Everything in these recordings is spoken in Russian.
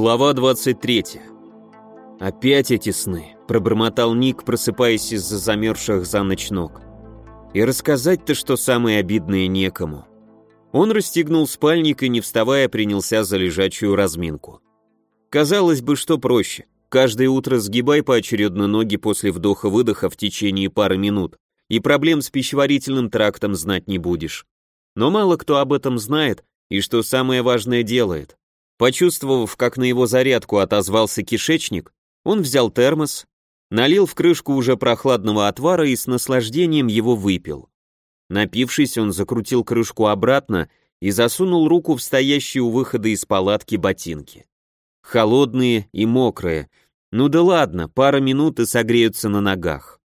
Глава 23. Опять эти сны, пробормотал Ник, просыпаясь из-за замерзших за ночь ног. И рассказать-то, что самое обидное, некому. Он расстегнул спальник и, не вставая, принялся за лежачую разминку. Казалось бы, что проще. Каждое утро сгибай поочередно ноги после вдоха-выдоха в течение пары минут, и проблем с пищеварительным трактом знать не будешь. Но мало кто об этом знает, и что самое важное делает. Почувствовав, как на его зарядку отозвался кишечник, он взял термос, налил в крышку уже прохладного отвара и с наслаждением его выпил. Напившись, он закрутил крышку обратно и засунул руку в стоящие у выхода из палатки ботинки. Холодные и мокрые. Ну да ладно, пара минут и согреются на ногах.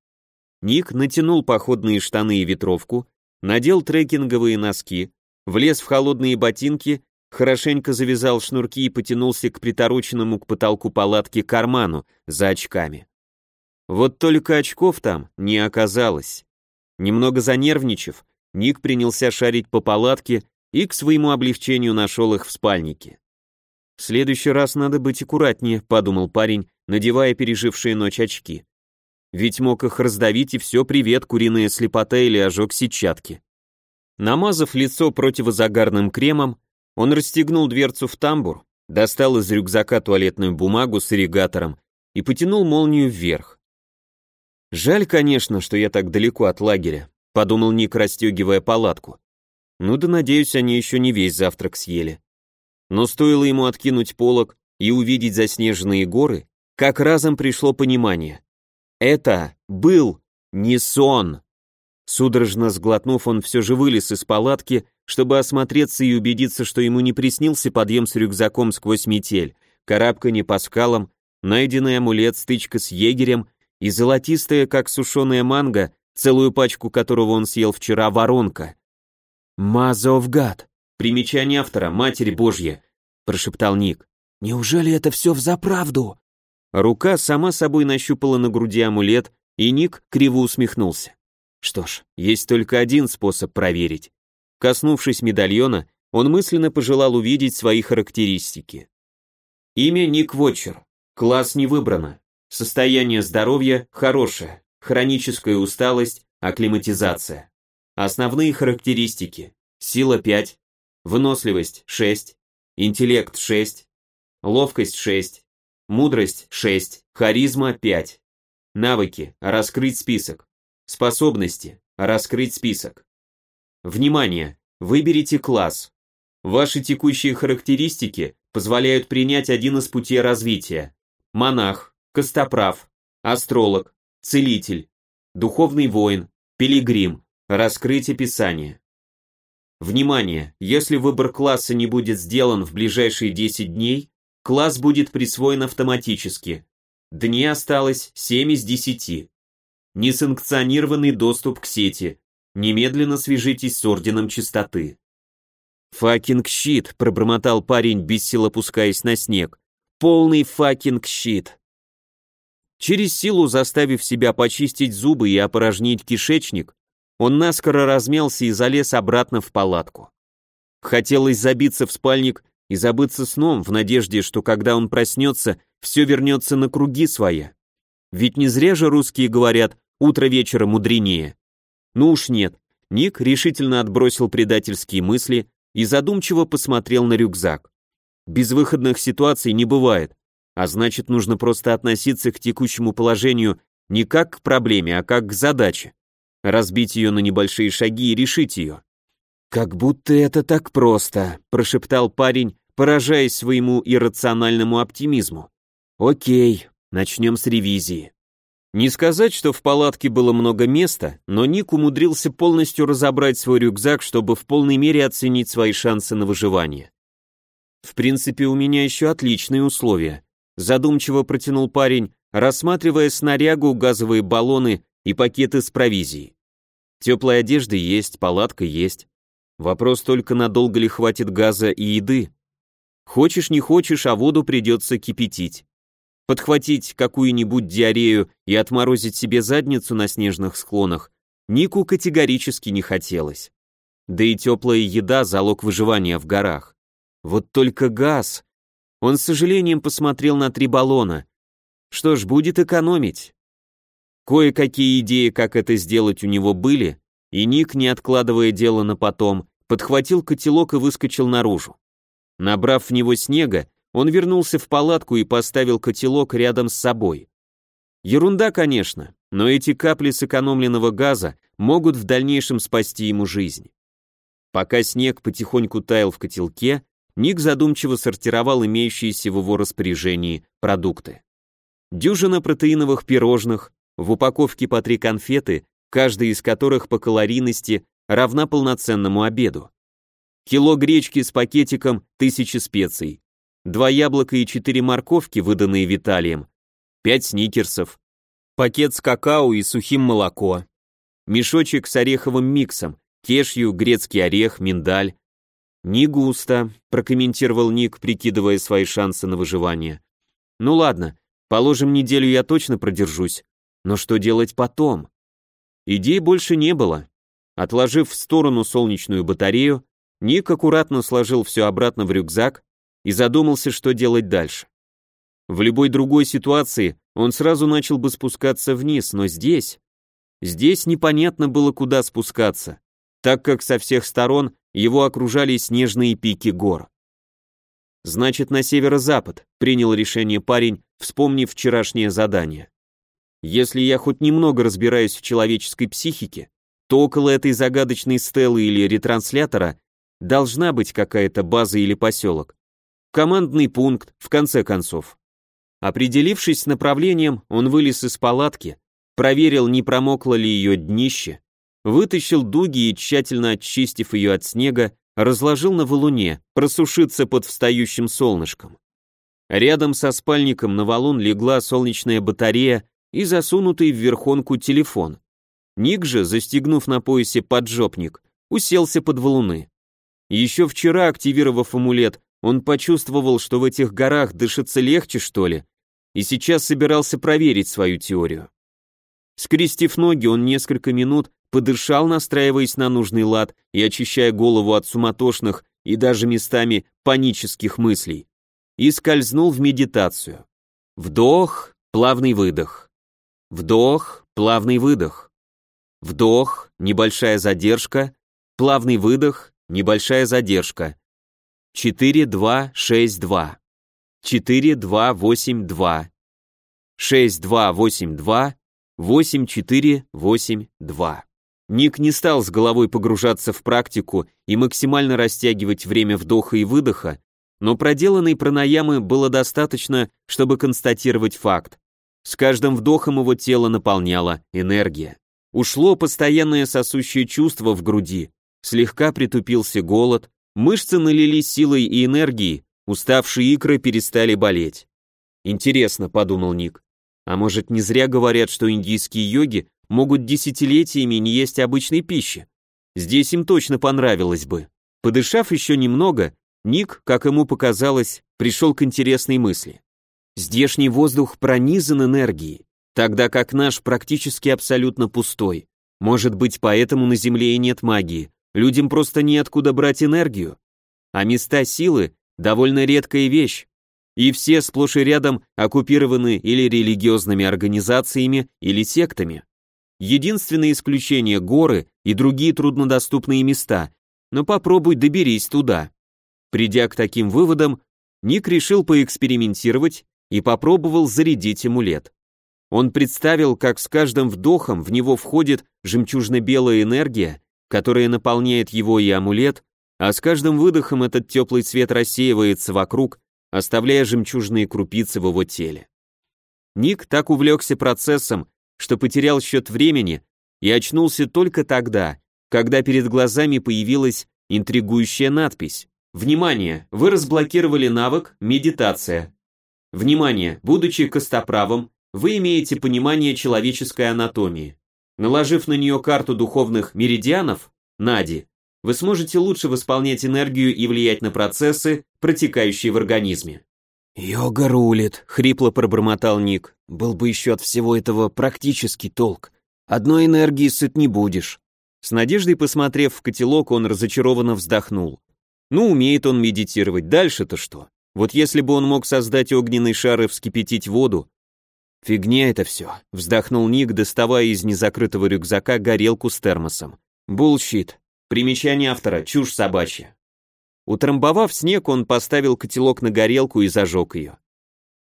Ник натянул походные штаны и ветровку, надел трекинговые носки, влез в холодные ботинки хорошенько завязал шнурки и потянулся к притороченному к потолку палатки карману за очками. Вот только очков там не оказалось. Немного занервничав, Ник принялся шарить по палатке и к своему облегчению нашел их в спальнике. «В следующий раз надо быть аккуратнее», — подумал парень, надевая пережившие ночь очки. Ведь мог их раздавить и все, привет, куриная слепота или ожог сетчатки. Намазав лицо противозагарным кремом, он расстегнул дверцу в тамбур, достал из рюкзака туалетную бумагу с ирригатором и потянул молнию вверх. «Жаль, конечно, что я так далеко от лагеря», — подумал Ник, расстегивая палатку. «Ну да, надеюсь, они еще не весь завтрак съели». Но стоило ему откинуть полог и увидеть заснеженные горы, как разом пришло понимание. Это был не сон. Судорожно сглотнув, он все же вылез из палатки чтобы осмотреться и убедиться, что ему не приснился подъем с рюкзаком сквозь метель, карабканье по скалам, найденный амулет, стычка с егерем и золотистая, как сушеная манго, целую пачку которого он съел вчера, воронка. «Мазовгад!» Примечание автора, Матерь Божья, прошептал Ник. «Неужели это все взаправду?» Рука сама собой нащупала на груди амулет, и Ник криво усмехнулся. Что ж, есть только один способ проверить. Коснувшись медальона, он мысленно пожелал увидеть свои характеристики. Имя Ник Вотчер. Класс не выбрано. Состояние здоровья хорошее. Хроническая усталость, акклиматизация. Основные характеристики. Сила 5, выносливость 6, интеллект 6, ловкость 6, мудрость 6, харизма 5. Навыки. Раскрыть список. Способности. Раскрыть список. Внимание! Выберите класс. Ваши текущие характеристики позволяют принять один из путей развития. Монах, костоправ, астролог, целитель, духовный воин, пилигрим, раскрыть описание. Внимание! Если выбор класса не будет сделан в ближайшие 10 дней, класс будет присвоен автоматически. Дней осталось 7 из 10. Несанкционированный доступ к сети – Немедленно свяжитесь с Орденом Чистоты». «Fucking shit», — пробормотал парень, без сил опускаясь на снег. «Полный fucking shit». Через силу заставив себя почистить зубы и опорожнить кишечник, он наскоро размялся и залез обратно в палатку. Хотелось забиться в спальник и забыться сном в надежде, что когда он проснется, все вернется на круги своя. Ведь не зря же русские говорят «утро вечера мудренее». Ну уж нет. Ник решительно отбросил предательские мысли и задумчиво посмотрел на рюкзак. Безвыходных ситуаций не бывает, а значит нужно просто относиться к текущему положению не как к проблеме, а как к задаче. Разбить ее на небольшие шаги и решить ее. «Как будто это так просто», – прошептал парень, поражаясь своему иррациональному оптимизму. «Окей, начнем с ревизии». Не сказать, что в палатке было много места, но Ник умудрился полностью разобрать свой рюкзак, чтобы в полной мере оценить свои шансы на выживание. В принципе, у меня еще отличные условия. Задумчиво протянул парень, рассматривая снарягу, газовые баллоны и пакеты с провизией. Теплая одежда есть, палатка есть. Вопрос только, надолго ли хватит газа и еды. Хочешь не хочешь, а воду придется кипятить. Подхватить какую-нибудь диарею и отморозить себе задницу на снежных склонах Нику категорически не хотелось. Да и теплая еда – залог выживания в горах. Вот только газ. Он с сожалением посмотрел на три баллона. Что ж, будет экономить. Кое-какие идеи, как это сделать, у него были, и Ник, не откладывая дело на потом, подхватил котелок и выскочил наружу. Набрав в него снега, он вернулся в палатку и поставил котелок рядом с собой. Ерунда, конечно, но эти капли сэкономленного газа могут в дальнейшем спасти ему жизнь. Пока снег потихоньку таял в котелке, Ник задумчиво сортировал имеющиеся в его распоряжении продукты. Дюжина протеиновых пирожных, в упаковке по три конфеты, каждая из которых по калорийности равна полноценному обеду. Кило гречки с пакетиком тысячи специй. Два яблока и четыре морковки, выданные Виталием. Пять сникерсов. Пакет с какао и сухим молоко. Мешочек с ореховым миксом, кешью, грецкий орех, миндаль. «Не густо», — прокомментировал Ник, прикидывая свои шансы на выживание. «Ну ладно, положим, неделю я точно продержусь. Но что делать потом? Идей больше не было. Отложив в сторону солнечную батарею, Ник аккуратно сложил все обратно в рюкзак и задумался, что делать дальше. В любой другой ситуации он сразу начал бы спускаться вниз, но здесь... Здесь непонятно было, куда спускаться, так как со всех сторон его окружали снежные пики гор. Значит, на северо-запад, принял решение парень, вспомнив вчерашнее задание. Если я хоть немного разбираюсь в человеческой психике, то около этой загадочной стелы или ретранслятора должна быть какая-то база или поселок. Командный пункт, в конце концов. Определившись с направлением, он вылез из палатки, проверил, не промокло ли ее днище, вытащил дуги и, тщательно очистив ее от снега, разложил на валуне, просушиться под встающим солнышком. Рядом со спальником на валун легла солнечная батарея и засунутый в верхонку телефон. Ник же, застегнув на поясе поджопник, уселся под валуны. Еще вчера, активировав амулет, он почувствовал, что в этих горах дышится легче, что ли, и сейчас собирался проверить свою теорию. Скрестив ноги, он несколько минут подышал, настраиваясь на нужный лад и очищая голову от суматошных и даже местами панических мыслей, и скользнул в медитацию. Вдох, плавный выдох. Вдох, плавный выдох. Вдох, небольшая задержка, плавный выдох, небольшая задержка. 4, 2, 6, 2. 4, 2, 8, 2. 6, 2, 8, 2. 8, 4, 8, 2. Ник не стал с головой погружаться в практику и максимально растягивать время вдоха и выдоха, но проделанной пранаямы было достаточно, чтобы констатировать факт. С каждым вдохом его тело наполняла энергия. Ушло постоянное сосущее чувство в груди, слегка притупился голод, мышцы налились силой и энергией, уставшие икры перестали болеть. Интересно, подумал Ник, а может не зря говорят, что индийские йоги могут десятилетиями не есть обычной пищи? Здесь им точно понравилось бы. Подышав еще немного, Ник, как ему показалось, пришел к интересной мысли. Здешний воздух пронизан энергией, тогда как наш практически абсолютно пустой. Может быть, поэтому на Земле и нет магии. Людям просто неоткуда брать энергию. А места силы – довольно редкая вещь. И все сплошь и рядом оккупированы или религиозными организациями, или сектами. Единственное исключение – горы и другие труднодоступные места, но попробуй доберись туда. Придя к таким выводам, Ник решил поэкспериментировать и попробовал зарядить амулет. Он представил, как с каждым вдохом в него входит жемчужно-белая энергия, которая наполняет его и амулет, а с каждым выдохом этот теплый цвет рассеивается вокруг, оставляя жемчужные крупицы в его теле. Ник так увлекся процессом, что потерял счет времени и очнулся только тогда, когда перед глазами появилась интригующая надпись. «Внимание! Вы разблокировали навык «Медитация». Внимание, будучи костоправом, вы имеете понимание человеческой анатомии. Наложив на нее карту духовных меридианов, Нади, вы сможете лучше восполнять энергию и влиять на процессы, протекающие в организме. «Йога рулит», — хрипло пробормотал Ник. «Был бы еще от всего этого практический толк. Одной энергии сыт не будешь». С надеждой посмотрев в котелок, он разочарованно вздохнул. «Ну, умеет он медитировать, дальше-то что?» Вот если бы он мог создать огненный шар и вскипятить воду... Фигня это все, вздохнул Ник, доставая из незакрытого рюкзака горелку с термосом. Bullshit. Примечание автора, чушь собачья. Утрамбовав снег, он поставил котелок на горелку и зажег ее.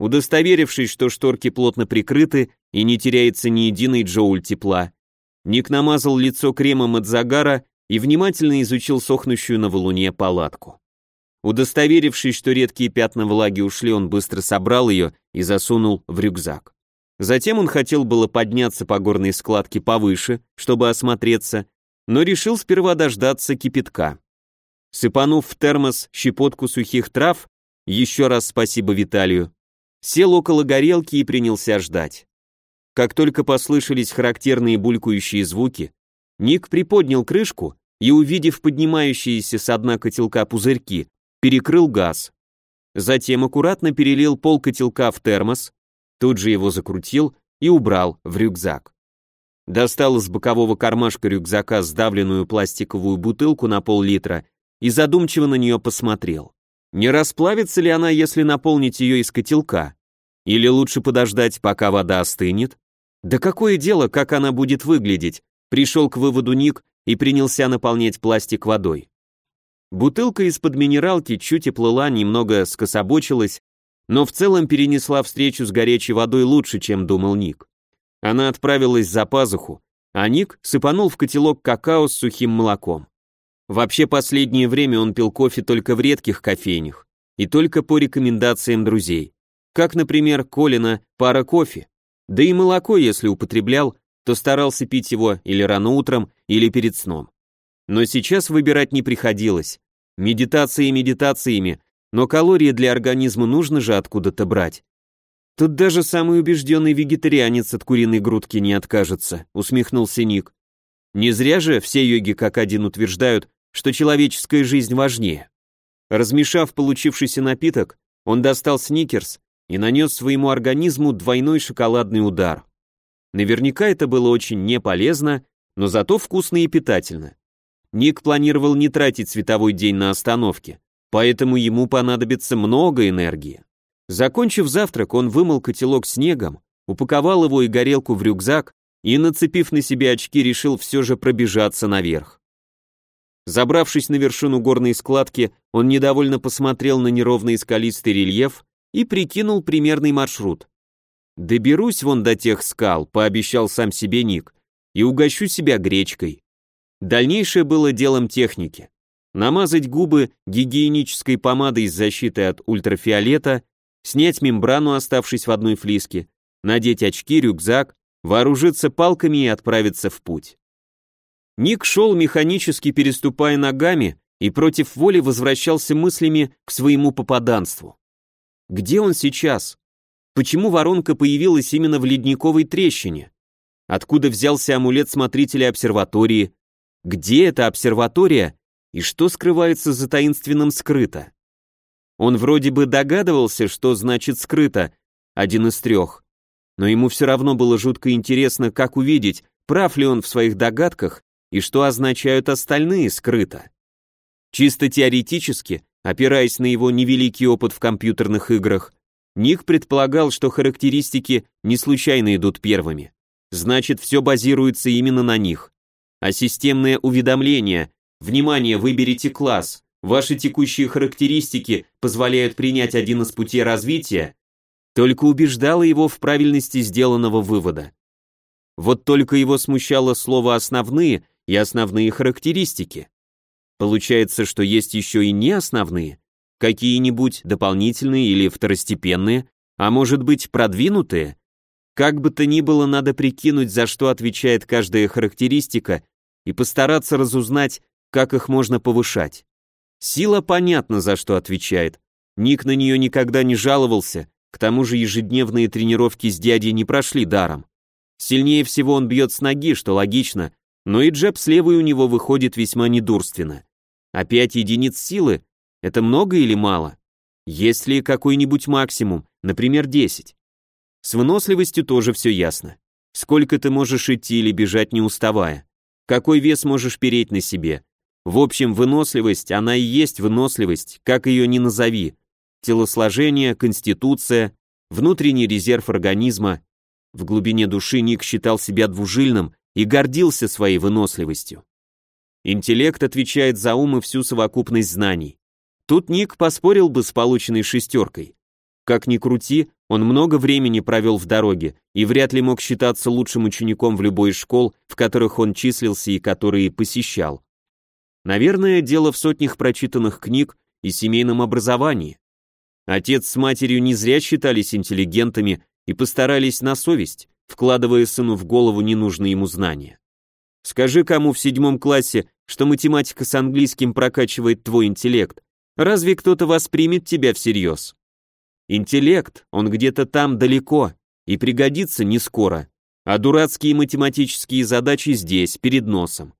Удостоверившись, что шторки плотно прикрыты и не теряется ни единый джоуль тепла, Ник намазал лицо кремом от загара и внимательно изучил сохнущую на валуне палатку. Удостоверившись, что редкие пятна влаги ушли, он быстро собрал ее и засунул в рюкзак. Затем он хотел было подняться по горной складке повыше, чтобы осмотреться, но решил сперва дождаться кипятка. Сыпанув в термос щепотку сухих трав, еще раз спасибо Виталию, сел около горелки и принялся ждать. Как только послышались характерные булькающие звуки, Ник приподнял крышку и, увидев поднимающиеся с дна котелка пузырьки, перекрыл газ. Затем аккуратно перелил пол котелка в термос, тут же его закрутил и убрал в рюкзак. Достал из бокового кармашка рюкзака сдавленную пластиковую бутылку на пол-литра и задумчиво на нее посмотрел. Не расплавится ли она, если наполнить ее из котелка? Или лучше подождать, пока вода остынет? Да какое дело, как она будет выглядеть? Пришел к выводу Ник и принялся наполнять пластик водой. Бутылка из-под минералки чуть и плыла, немного скособочилась, но в целом перенесла встречу с горячей водой лучше, чем думал Ник. Она отправилась за пазуху, а Ник сыпанул в котелок какао с сухим молоком. Вообще последнее время он пил кофе только в редких кофейнях и только по рекомендациям друзей, как, например, Колина пара кофе, да и молоко, если употреблял, то старался пить его или рано утром, или перед сном. Но сейчас выбирать не приходилось. Медитации медитациями, но калории для организма нужно же откуда-то брать. Тут даже самый убежденный вегетарианец от куриной грудки не откажется, усмехнулся Ник. Не зря же все йоги как один утверждают, что человеческая жизнь важнее. Размешав получившийся напиток, он достал сникерс и нанес своему организму двойной шоколадный удар. Наверняка это было очень неполезно, но зато вкусно и питательно. Ник планировал не тратить световой день на остановке, поэтому ему понадобится много энергии. Закончив завтрак, он вымыл котелок снегом, упаковал его и горелку в рюкзак и, нацепив на себе очки, решил все же пробежаться наверх. Забравшись на вершину горной складки, он недовольно посмотрел на неровный скалистый рельеф и прикинул примерный маршрут. «Доберусь вон до тех скал», — пообещал сам себе Ник, «и угощу себя гречкой». Дальнейшее было делом техники. Намазать губы гигиенической помадой с защитой от ультрафиолета, снять мембрану, оставшись в одной флиске, надеть очки, рюкзак, вооружиться палками и отправиться в путь. Ник шел механически переступая ногами и против воли возвращался мыслями к своему попаданству. Где он сейчас? Почему воронка появилась именно в ледниковой трещине? Откуда взялся амулет смотрителя обсерватории? Где эта обсерватория и что скрывается за таинственным скрыто? Он вроде бы догадывался, что значит скрыто, один из трех, но ему все равно было жутко интересно, как увидеть, прав ли он в своих догадках и что означают остальные скрыто. Чисто теоретически, опираясь на его невеликий опыт в компьютерных играх, Ник предполагал, что характеристики не случайно идут первыми. Значит, все базируется именно на них. А системное уведомление «Внимание, выберите класс», «Ваши текущие характеристики позволяют принять один из путей развития», только убеждало его в правильности сделанного вывода. Вот только его смущало слово «основные» и «основные характеристики». Получается, что есть еще и не основные, Какие-нибудь дополнительные или второстепенные, а может быть продвинутые? Как бы то ни было, надо прикинуть, за что отвечает каждая характеристика и постараться разузнать, как их можно повышать. Сила понятно, за что отвечает. Ник на нее никогда не жаловался, к тому же ежедневные тренировки с дядей не прошли даром. Сильнее всего он бьет с ноги, что логично, но и джеб с левой у него выходит весьма недурственно. А пять единиц силы это много или мало? Есть ли какой-нибудь максимум, например, 10? С выносливостью тоже все ясно. Сколько ты можешь идти или бежать не уставая? Какой вес можешь переть на себе? В общем, выносливость, она и есть выносливость, как ее ни назови. телосложение, конституция, внутренний резерв организма. В глубине души Ник считал себя двужильным и гордился своей выносливостью. Интеллект отвечает за ум и всю совокупность знаний. Тут Ник поспорил бы с полученной шестеркой. Как ни крути, он много времени провел в дороге и вряд ли мог считаться лучшим учеником в любой из школ, в которых он числился и которые посещал. Наверное, дело в сотнях прочитанных книг и семейном образовании. Отец с матерью не зря считались интеллигентами и постарались на совесть, вкладывая сыну в голову ненужные ему знания. Скажи кому в седьмом классе, что математика с английским прокачивает твой интеллект, разве кто-то воспримет тебя всерьез? Интеллект, он где-то там далеко и пригодится не скоро, а дурацкие математические задачи здесь, перед носом.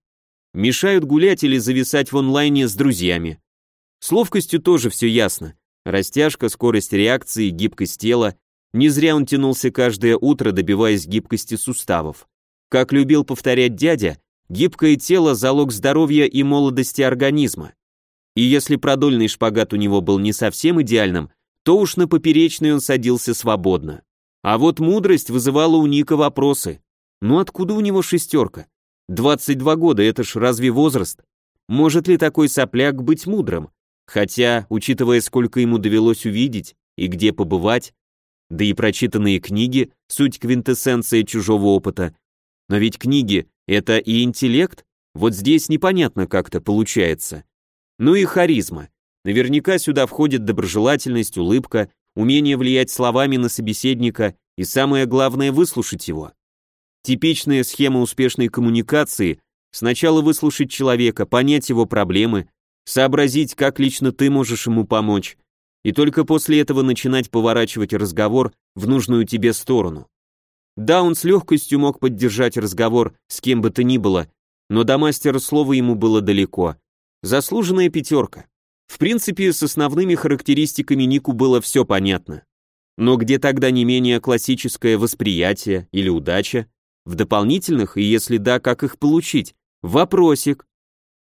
Мешают гулять или зависать в онлайне с друзьями. С ловкостью тоже все ясно. Растяжка, скорость реакции, гибкость тела. Не зря он тянулся каждое утро, добиваясь гибкости суставов. Как любил повторять дядя, гибкое тело – залог здоровья и молодости организма. И если продольный шпагат у него был не совсем идеальным, то уж на поперечный он садился свободно. А вот мудрость вызывала у Ника вопросы. Ну откуда у него шестерка? 22 года, это ж разве возраст? Может ли такой сопляк быть мудрым? Хотя, учитывая, сколько ему довелось увидеть и где побывать, да и прочитанные книги, суть квинтэссенция чужого опыта. Но ведь книги — это и интеллект, вот здесь непонятно как-то получается. Ну и харизма. Наверняка сюда входит доброжелательность, улыбка, умение влиять словами на собеседника и самое главное выслушать его. Типичная схема успешной коммуникации – сначала выслушать человека, понять его проблемы, сообразить, как лично ты можешь ему помочь, и только после этого начинать поворачивать разговор в нужную тебе сторону. Да, он с легкостью мог поддержать разговор с кем бы то ни было, но до мастера слова ему было далеко. Заслуженная пятерка. В принципе, с основными характеристиками Нику было все понятно. Но где тогда не менее классическое восприятие или удача? В дополнительных, и если да, как их получить? Вопросик.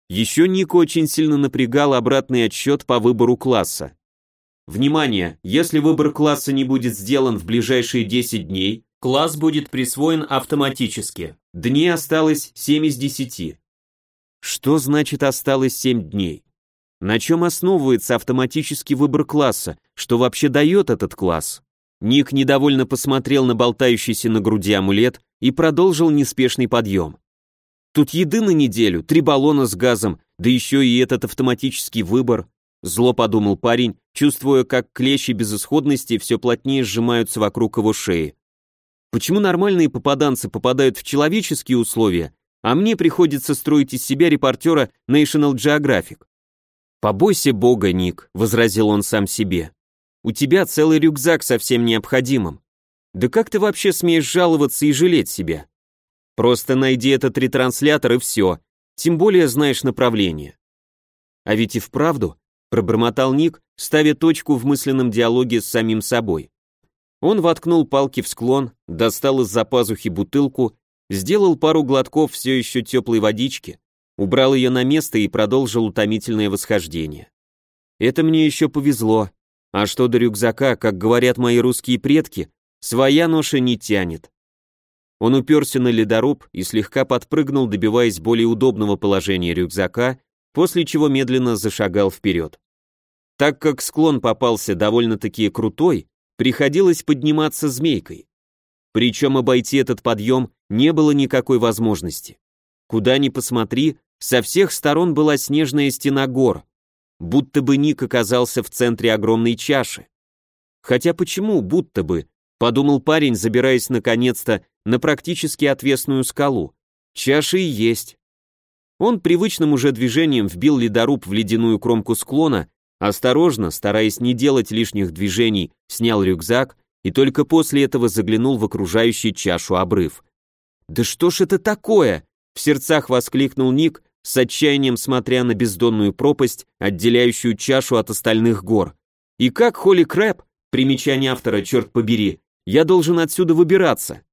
Еще Нику очень сильно напрягал обратный отсчет по выбору класса. Внимание! Если выбор класса не будет сделан в ближайшие 10 дней, класс будет присвоен автоматически. Дней осталось 7 из 10. Что значит осталось 7 дней? На чем основывается автоматический выбор класса? Что вообще дает этот класс? Ник недовольно посмотрел на болтающийся на груди амулет и продолжил неспешный подъем. Тут еды на неделю, три баллона с газом, да еще и этот автоматический выбор. Зло подумал парень, чувствуя, как клещи безысходности все плотнее сжимаются вокруг его шеи. Почему нормальные попаданцы попадают в человеческие условия, а мне приходится строить из себя репортера National Geographic? «Побойся бога, Ник», — возразил он сам себе. «У тебя целый рюкзак со всем необходимым. Да как ты вообще смеешь жаловаться и жалеть себя? Просто найди этот ретранслятор и все, тем более знаешь направление. А ведь и вправду, пробормотал Ник, ставя точку в мысленном диалоге с самим собой. Он воткнул палки в склон, достал из-за пазухи бутылку, сделал пару глотков все еще теплой водички, убрал ее на место и продолжил утомительное восхождение. Это мне еще повезло. А что до рюкзака, как говорят мои русские предки, своя ноша не тянет. Он уперся на ледоруб и слегка подпрыгнул, добиваясь более удобного положения рюкзака, после чего медленно зашагал вперед. Так как склон попался довольно-таки крутой, приходилось подниматься змейкой. Причем обойти этот подъем не было никакой возможности. Куда ни посмотри, со всех сторон была снежная стена гор, будто бы Ник оказался в центре огромной чаши. Хотя почему будто бы, подумал парень, забираясь наконец-то на практически отвесную скалу. Чаши и есть. Он привычным уже движением вбил ледоруб в ледяную кромку склона, осторожно, стараясь не делать лишних движений, снял рюкзак и только после этого заглянул в окружающий чашу обрыв. «Да что ж это такое?» — в сердцах воскликнул Ник, с отчаянием смотря на бездонную пропасть, отделяющую чашу от остальных гор. «И как Холли Крэп, примечание автора, черт побери, я должен отсюда выбираться?»